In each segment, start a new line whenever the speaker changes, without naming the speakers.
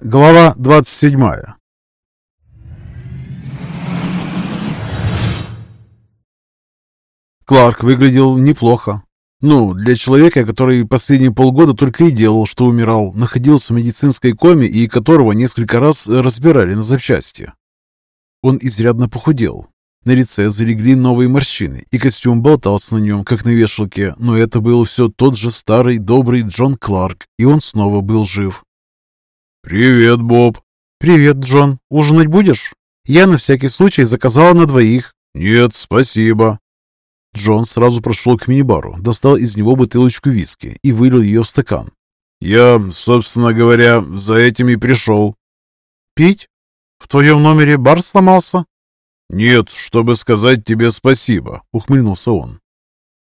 Глава 27 Кларк выглядел неплохо. Ну, для человека, который последние полгода только и делал, что умирал, находился в медицинской коме и которого несколько раз разбирали на запчасти. Он изрядно похудел. На лице залегли новые морщины, и костюм болтался на нем, как на вешалке, но это был все тот же старый добрый Джон Кларк, и он снова был жив.
«Привет, Боб!»
«Привет, Джон. Ужинать будешь?» «Я на всякий случай заказала на двоих».
«Нет, спасибо».
Джон сразу прошел к мини-бару, достал из него бутылочку виски и вылил ее в стакан.
«Я, собственно говоря, за этим и пришел».
«Пить? В твоем номере бар сломался?»
«Нет, чтобы сказать тебе спасибо», — ухмыльнулся он.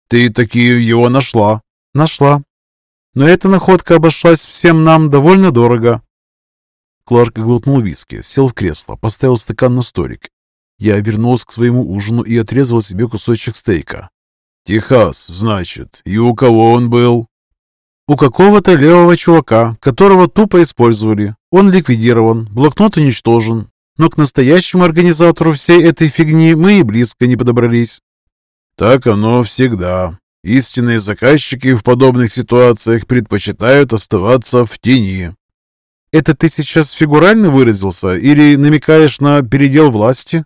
«Ты такие его нашла?»
«Нашла. Но эта находка обошлась всем нам довольно дорого». Кларк глотнул виски, сел в кресло, поставил стакан на столик. Я вернулся к своему ужину и отрезал себе кусочек стейка.
«Техас, значит. И у кого он был?»
«У какого-то левого чувака, которого тупо использовали. Он ликвидирован, блокнот уничтожен, но к настоящему организатору всей этой фигни мы и близко не подобрались.
Так оно всегда. Истинные заказчики в подобных ситуациях предпочитают оставаться в тени.
Это ты сейчас фигурально выразился или намекаешь на передел власти?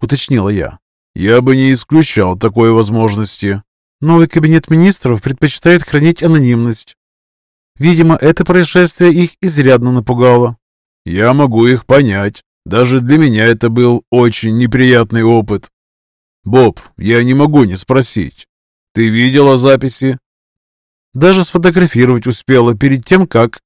Уточнила я.
Я бы не исключал такой возможности.
Новый кабинет министров предпочитает хранить анонимность. Видимо, это происшествие их изрядно напугало.
Я могу их понять. Даже для меня это был очень неприятный опыт. Боб, я не могу не спросить. Ты видела записи?
Даже сфотографировать успела перед тем, как...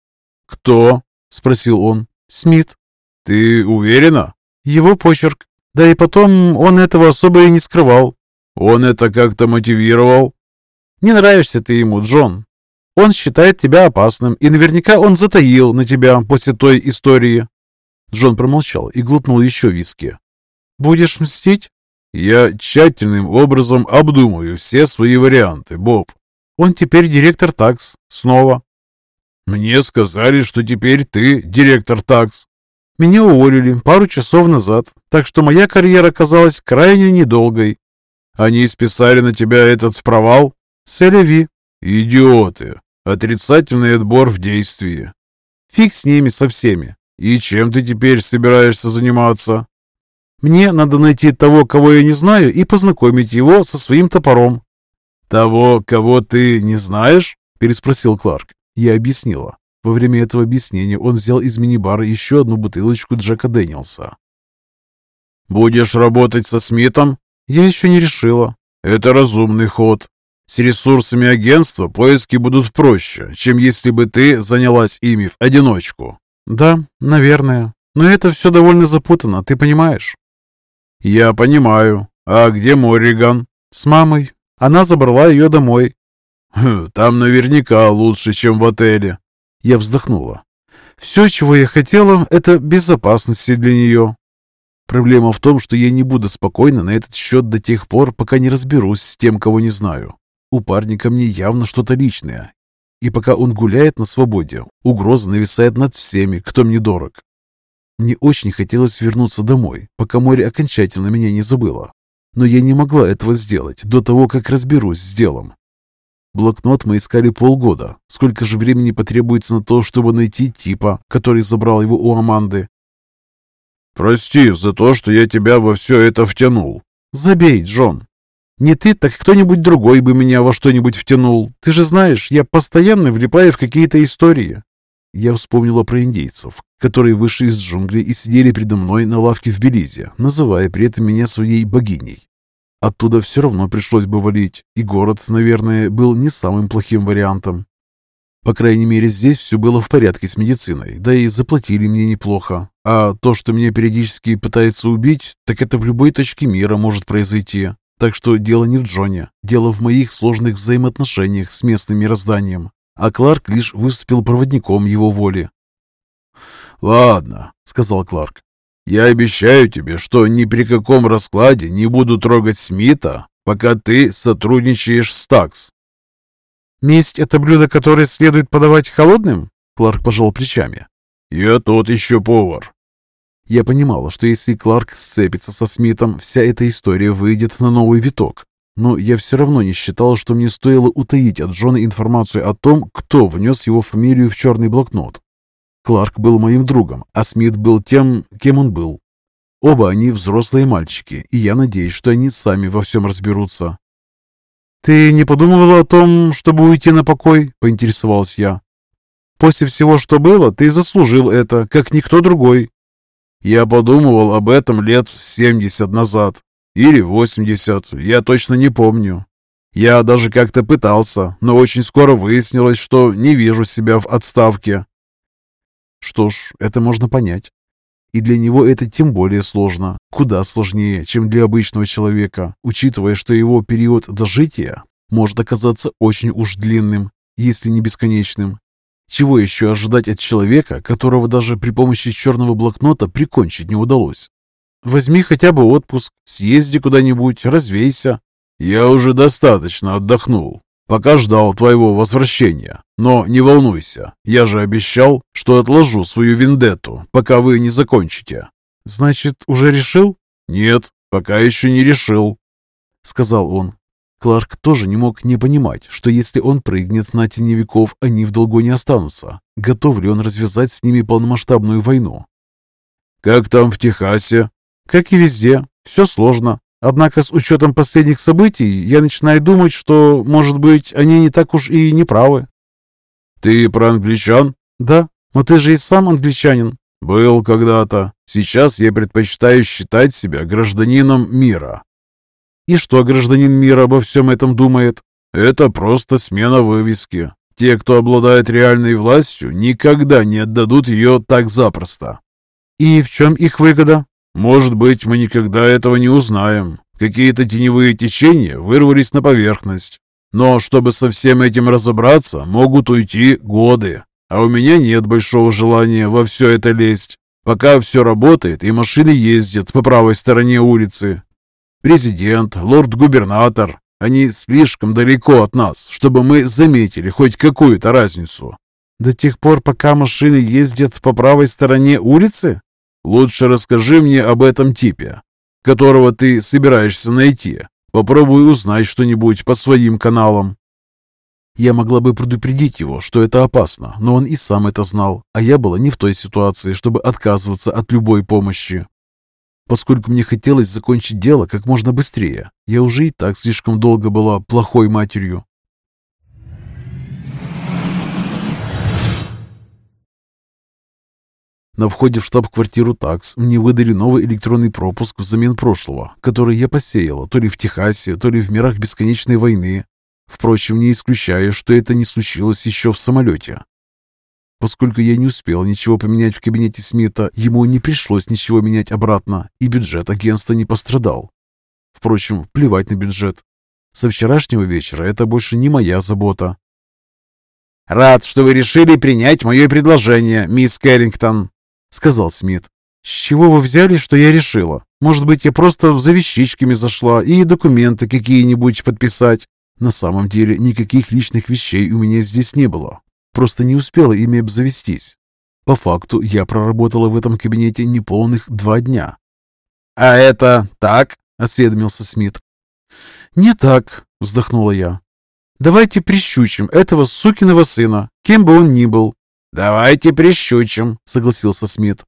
Кто?
Спросил он. Смит.
Ты уверена?
Его почерк. Да и потом он этого особо и не скрывал.
Он это как-то мотивировал?
Не нравишься ты ему, Джон. Он считает тебя опасным, и наверняка он затаил на тебя после той истории. Джон промолчал и глотнул еще виски. «Будешь мстить?»
«Я тщательным образом обдумаю все свои варианты, Боб».
«Он теперь директор ТАКС. Снова».
«Мне сказали, что теперь ты директор ТАКС».
«Меня уволили пару часов назад, так что моя карьера казалась крайне недолгой».
«Они списали на тебя этот провал?»
«Селеви».
«Идиоты! Отрицательный отбор в действии».
«Фиг с ними со всеми.
«И чем ты теперь собираешься заниматься?»
«Мне надо найти того, кого я не знаю, и познакомить его со своим топором».
«Того, кого ты не знаешь?» – переспросил Кларк.
Я объяснила. Во время этого объяснения он взял из мини-бара еще одну бутылочку Джека Дэниелса.
«Будешь работать со Смитом?»
«Я еще не решила».
«Это разумный ход. С ресурсами агентства поиски будут проще, чем если бы ты занялась ими в одиночку.
«Да, наверное. Но это все довольно запутанно, ты понимаешь?»
«Я понимаю. А где Морриган?»
«С мамой. Она забрала ее домой».
Хм, «Там наверняка лучше, чем в отеле».
Я вздохнула. «Все, чего я хотела, это безопасности для нее». Проблема в том, что я не буду спокойна на этот счет до тех пор, пока не разберусь с тем, кого не знаю. У парня ко мне явно что-то личное, и пока он гуляет на свободе, угроза нависает над всеми, кто мне дорог. Мне очень хотелось вернуться домой, пока море окончательно меня не забыло. Но я не могла этого сделать до того, как разберусь с делом. Блокнот мы искали полгода. Сколько же времени потребуется на то, чтобы найти типа, который забрал его у Аманды?
«Прости за то, что я тебя во все это втянул».
«Забей, Джон. Не ты, так кто-нибудь другой бы меня во что-нибудь втянул. Ты же знаешь, я постоянно влипаю в какие-то истории. Я вспомнила про индейцев, которые вышли из джунглей и сидели передо мной на лавке в Белизе, называя при этом меня своей богиней. Оттуда все равно пришлось бы валить, и город, наверное, был не самым плохим вариантом. По крайней мере, здесь все было в порядке с медициной, да и заплатили мне неплохо. А то, что меня периодически пытается убить, так это в любой точке мира может произойти. Так что дело не в Джоне, дело в моих сложных взаимоотношениях с местным мирозданием, а Кларк лишь выступил проводником его воли.
«Ладно», — сказал Кларк, — «я обещаю тебе, что ни при каком раскладе не буду трогать Смита, пока ты сотрудничаешь с Такс».
«Месть — это блюдо, которое следует подавать холодным?» Кларк пожал плечами.
«Я тот еще повар».
Я понимала, что если Кларк сцепится со Смитом, вся эта история выйдет на новый виток. Но я все равно не считал, что мне стоило утаить от Джона информацию о том, кто внес его фамилию в черный блокнот. Кларк был моим другом, а Смит был тем, кем он был. Оба они взрослые мальчики, и я надеюсь, что они сами во всем разберутся. «Ты не подумывала о том, чтобы уйти на покой?» – поинтересовался я. «После всего, что было, ты заслужил это, как никто другой».
«Я подумывал об этом лет семьдесят назад, или 80, я точно не помню. Я даже как-то пытался, но очень скоро выяснилось, что не вижу себя в отставке.
Что ж, это можно понять. И для него это тем более сложно, куда сложнее, чем для обычного человека, учитывая, что его период дожития может оказаться очень уж длинным, если не бесконечным. Чего еще ожидать от человека, которого даже при помощи черного блокнота прикончить не удалось? Возьми хотя бы отпуск, съезди куда-нибудь, развейся.
Я уже достаточно отдохнул, пока ждал твоего возвращения. Но не волнуйся, я же обещал, что отложу свою вендетту, пока вы не закончите.
Значит, уже решил?
Нет, пока еще не решил,
сказал он. Кларк тоже не мог не понимать, что если он прыгнет на теневиков, они в долгу не останутся. Готов ли он развязать с ними полномасштабную войну?
«Как там в Техасе?»
Как и везде, все сложно. Однако с учетом последних событий я начинаю думать, что, может быть, они не так уж и не правы.
Ты про англичан?
Да, но ты же и сам англичанин.
Был когда-то. Сейчас я предпочитаю считать себя гражданином мира.
И что гражданин мира обо всем этом думает?
Это просто смена вывески. Те, кто обладает реальной властью, никогда не отдадут ее так запросто.
И в чем их выгода?
Может быть, мы никогда этого не узнаем. Какие-то теневые течения вырвались на поверхность. Но чтобы со всем этим разобраться, могут уйти годы. А у меня нет большого желания во все это лезть. Пока все работает и машины ездят по правой стороне улицы. Президент, лорд-губернатор, они слишком далеко от нас, чтобы мы заметили хоть какую-то разницу.
До тех пор, пока машины ездят по правой стороне улицы?
Лучше расскажи мне об этом типе, которого ты собираешься найти. Попробуй узнать что-нибудь по своим каналам.
Я могла бы предупредить его, что это опасно, но он и сам это знал, а я была не в той ситуации, чтобы отказываться от любой помощи. Поскольку мне хотелось закончить дело как можно быстрее, я уже и так слишком долго была плохой матерью. На входе в штаб-квартиру ТАКС мне выдали новый электронный пропуск взамен прошлого, который я посеяла то ли в Техасе, то ли в мирах бесконечной войны. Впрочем, не исключая, что это не случилось еще в самолете. Поскольку я не успел ничего поменять в кабинете Смита, ему не пришлось ничего менять обратно, и бюджет агентства не пострадал. Впрочем, плевать на бюджет. Со вчерашнего вечера это больше не моя забота.
«Рад, что вы решили принять мое предложение, мисс Кэррингтон»,
сказал Смит. «С чего вы взяли, что я решила? Может быть, я просто за вещичками зашла и документы какие-нибудь подписать?» На самом деле, никаких личных вещей у меня здесь не было. Просто не успела ими обзавестись. По факту, я проработала в этом кабинете неполных два дня.
«А это так?»
— осведомился Смит. «Не так», — вздохнула я. «Давайте прищучим этого сукиного сына, кем бы он ни был.
«Давайте прищучим», — согласился Смит.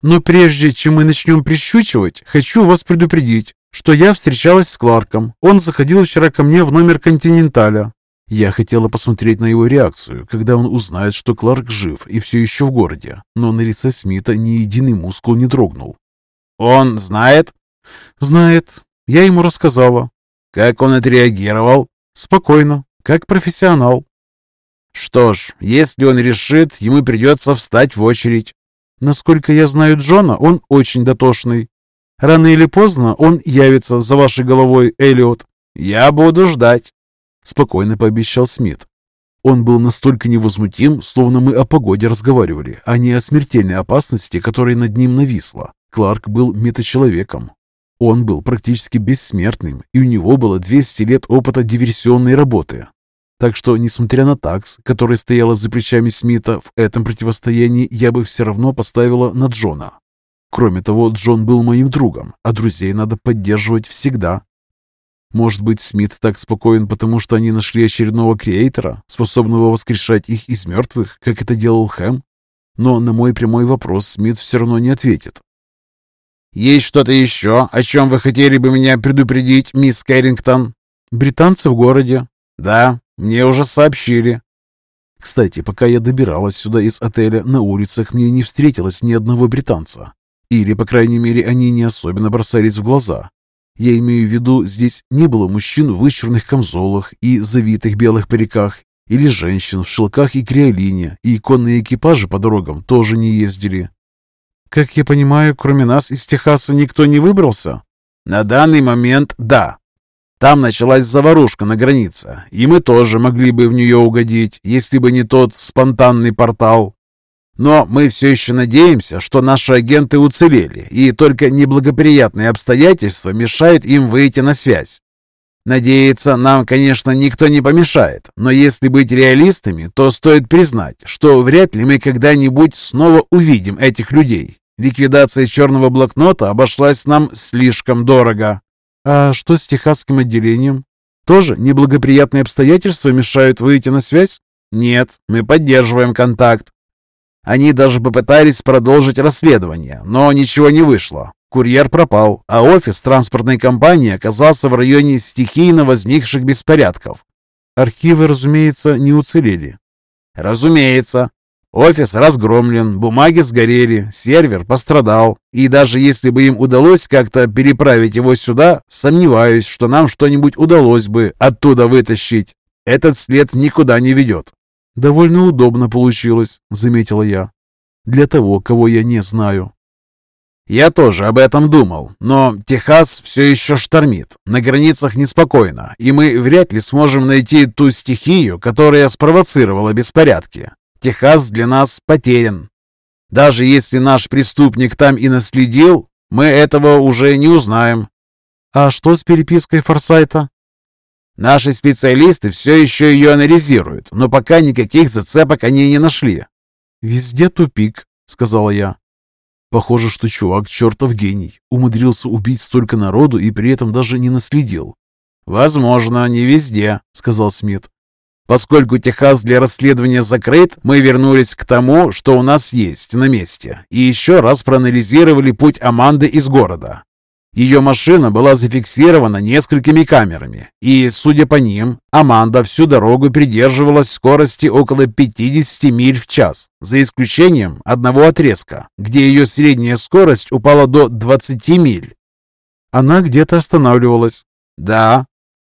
«Но прежде чем мы начнем прищучивать, хочу вас предупредить, что я встречалась с Кларком. Он заходил вчера ко мне в номер «Континенталя». Я хотела посмотреть на его реакцию, когда он узнает, что Кларк жив и все еще в городе, но на лице Смита ни единый мускул не дрогнул.
«Он знает?»
«Знает. Я ему рассказала».
«Как он отреагировал?»
«Спокойно, как профессионал».
Что ж, если он решит, ему придется встать в очередь.
Насколько я знаю Джона, он очень дотошный. Рано или поздно он явится за вашей головой, Эллиот.
Я буду ждать,
спокойно пообещал Смит. Он был настолько невозмутим, словно мы о погоде разговаривали, а не о смертельной опасности, которая над ним нависла. Кларк был метачеловеком. Он был практически бессмертным, и у него было 200 лет опыта диверсионной работы. Так что, несмотря на такс, которая стояла за плечами Смита, в этом противостоянии я бы все равно поставила на Джона. Кроме того, Джон был моим другом, а друзей надо поддерживать всегда. Может быть, Смит так спокоен, потому что они нашли очередного креатора, способного воскрешать их из мертвых, как это делал Хэм? Но на мой прямой вопрос Смит все равно не ответит.
«Есть что-то еще, о чем вы хотели бы меня предупредить, мисс Кэррингтон?»
«Британцы в городе».
«Да, мне уже сообщили».
Кстати, пока я добиралась сюда из отеля, на улицах мне не встретилось ни одного британца. Или, по крайней мере, они не особенно бросались в глаза. Я имею в виду, здесь не было мужчин в вычурных камзолах и завитых белых париках, или женщин в шелках и креолине, и конные экипажи по дорогам тоже не ездили. Как я понимаю, кроме нас из Техаса никто не выбрался?
На данный момент – да. Там началась заварушка на границе, и мы тоже могли бы в нее угодить, если бы не тот спонтанный портал. Но мы все еще надеемся, что наши агенты уцелели, и только неблагоприятные обстоятельства мешают им выйти на связь. Надеяться нам, конечно, никто не помешает, но если быть реалистами, то стоит признать, что вряд ли мы когда-нибудь снова увидим этих людей. Ликвидация черного блокнота обошлась нам слишком дорого.
А что с техасским отделением? Тоже неблагоприятные обстоятельства мешают выйти на связь?
Нет, мы поддерживаем контакт. Они даже попытались продолжить расследование, но ничего не вышло. Курьер пропал, а офис транспортной компании оказался в районе стихийно возникших беспорядков.
Архивы, разумеется, не уцелели.
Разумеется. Офис разгромлен, бумаги сгорели, сервер пострадал. И даже если бы им удалось как-то переправить его сюда, сомневаюсь, что нам что-нибудь удалось бы оттуда вытащить. Этот след никуда не ведет.
«Довольно удобно получилось», — заметила я. «Для того, кого я не знаю».
«Я тоже об этом думал, но Техас все еще штормит, на границах неспокойно, и мы вряд ли сможем найти ту стихию, которая спровоцировала беспорядки. Техас для нас потерян. Даже если наш преступник там и наследил, мы этого уже не узнаем».
«А что с перепиской Форсайта?»
Наши специалисты все еще ее анализируют, но пока никаких зацепок они не нашли.
«Везде тупик», — сказала я. Похоже, что чувак чертов гений. Умудрился убить столько народу и при этом даже не наследил.
«Возможно, не везде», — сказал Смит. «Поскольку Техас для расследования закрыт, мы вернулись к тому, что у нас есть на месте, и еще раз проанализировали путь Аманды из города. Ее машина была зафиксирована несколькими камерами, и, судя по ним, Аманда всю дорогу придерживалась скорости около 50 миль в час, за исключением одного отрезка, где ее средняя скорость упала до 20 миль.
Она где-то останавливалась.
Да.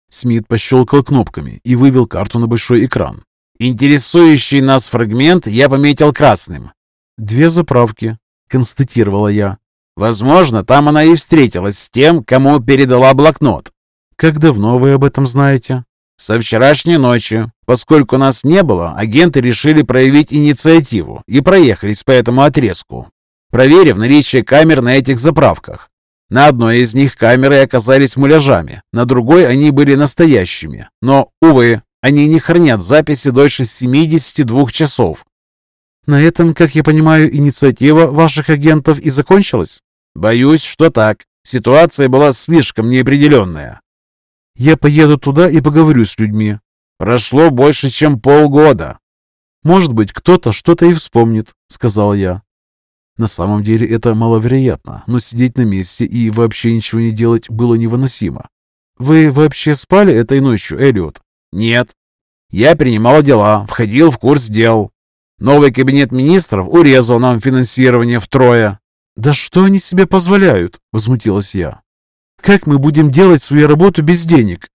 Смит пощелкал кнопками и вывел карту на большой экран.
Интересующий нас фрагмент я пометил красным.
«Две заправки», — констатировала я.
Возможно, там она и встретилась с тем, кому передала блокнот.
Как давно вы об этом знаете?
Со вчерашней ночи. Поскольку нас не было, агенты решили проявить инициативу и проехались по этому отрезку, проверив наличие камер на этих заправках. На одной из них камеры оказались муляжами, на другой они были настоящими. Но, увы, они не хранят записи дольше 72 часов.
На этом, как я понимаю, инициатива ваших агентов и закончилась?
Боюсь, что так. Ситуация была слишком неопределенная.
Я поеду туда и поговорю с людьми.
Прошло больше, чем полгода.
Может быть, кто-то что-то и вспомнит, сказал я. На самом деле это маловероятно, но сидеть на месте и вообще ничего не делать было невыносимо. Вы вообще спали этой ночью, Элliot?
Нет. Я принимал дела, входил в курс дел, Новый кабинет министров урезал нам финансирование втрое.
«Да что они себе позволяют?» – возмутилась я. «Как мы будем делать свою работу без денег?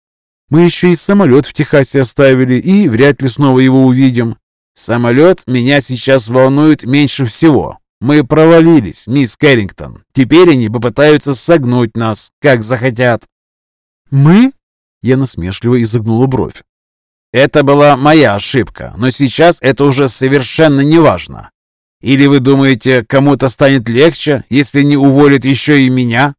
Мы еще и самолет в Техасе оставили и вряд ли снова его увидим.
Самолет меня сейчас волнует меньше всего. Мы провалились, мисс Кэррингтон. Теперь они попытаются согнуть нас, как захотят».
«Мы?» Я насмешливо изогнула бровь.
Это была моя ошибка, но сейчас это уже совершенно не важно. Или вы думаете, кому-то станет легче, если не уволят еще и меня?»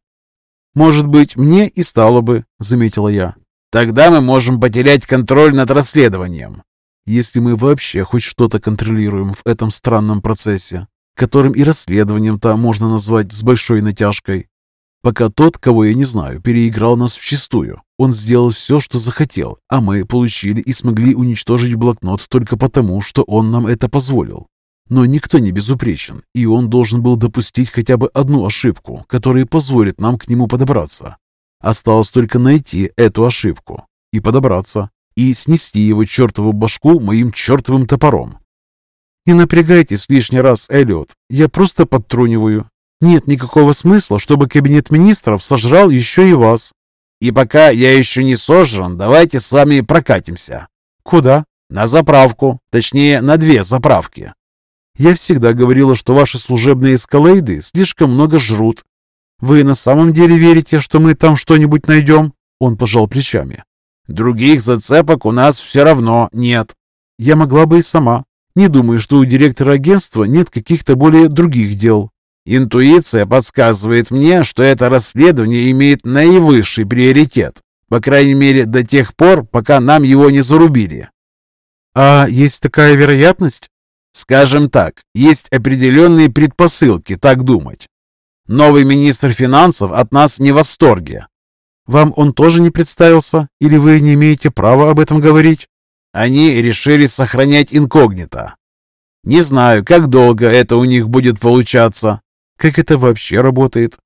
«Может быть, мне и стало бы», — заметила я.
Тогда мы можем потерять контроль над расследованием.
Если мы вообще хоть что-то контролируем в этом странном процессе, которым и расследованием-то можно назвать с большой натяжкой. Пока тот, кого я не знаю, переиграл нас вчистую. Он сделал все, что захотел, а мы получили и смогли уничтожить блокнот только потому, что он нам это позволил. Но никто не безупречен, и он должен был допустить хотя бы одну ошибку, которая позволит нам к нему подобраться. Осталось только найти эту ошибку и подобраться, и снести его чертову башку моим чертовым топором. Не напрягайтесь лишний раз, Эллиот, я просто подтруниваю. Нет никакого смысла, чтобы кабинет министров сожрал еще и вас.
И пока я еще не сожран, давайте с вами прокатимся.
Куда?
На заправку, точнее, на две заправки.
Я всегда говорила, что ваши служебные эскалейды слишком много жрут. Вы на самом деле верите, что мы там что-нибудь найдем? Он пожал плечами.
Других зацепок у нас все равно нет.
Я могла бы и сама. Не думаю, что у директора агентства нет каких-то более других дел.
Интуиция подсказывает мне, что это расследование имеет наивысший приоритет. По крайней мере, до тех пор, пока нам его не зарубили.
А есть такая вероятность?
Скажем так, есть определенные предпосылки так думать. Новый министр финансов от нас не в восторге.
Вам он тоже не представился? Или вы не имеете права об этом говорить?
Они решили сохранять инкогнито. Не знаю, как долго это у них будет получаться.
Как это вообще работает?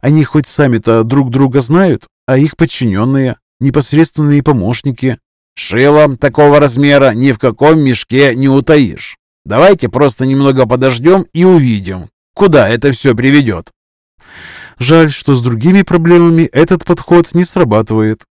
Они хоть сами-то друг друга знают, а их подчиненные, непосредственные помощники.
Шилом такого размера ни в каком мешке не утаишь. Давайте просто немного подождем и увидим, куда это все приведет.
Жаль, что с другими проблемами этот подход не срабатывает.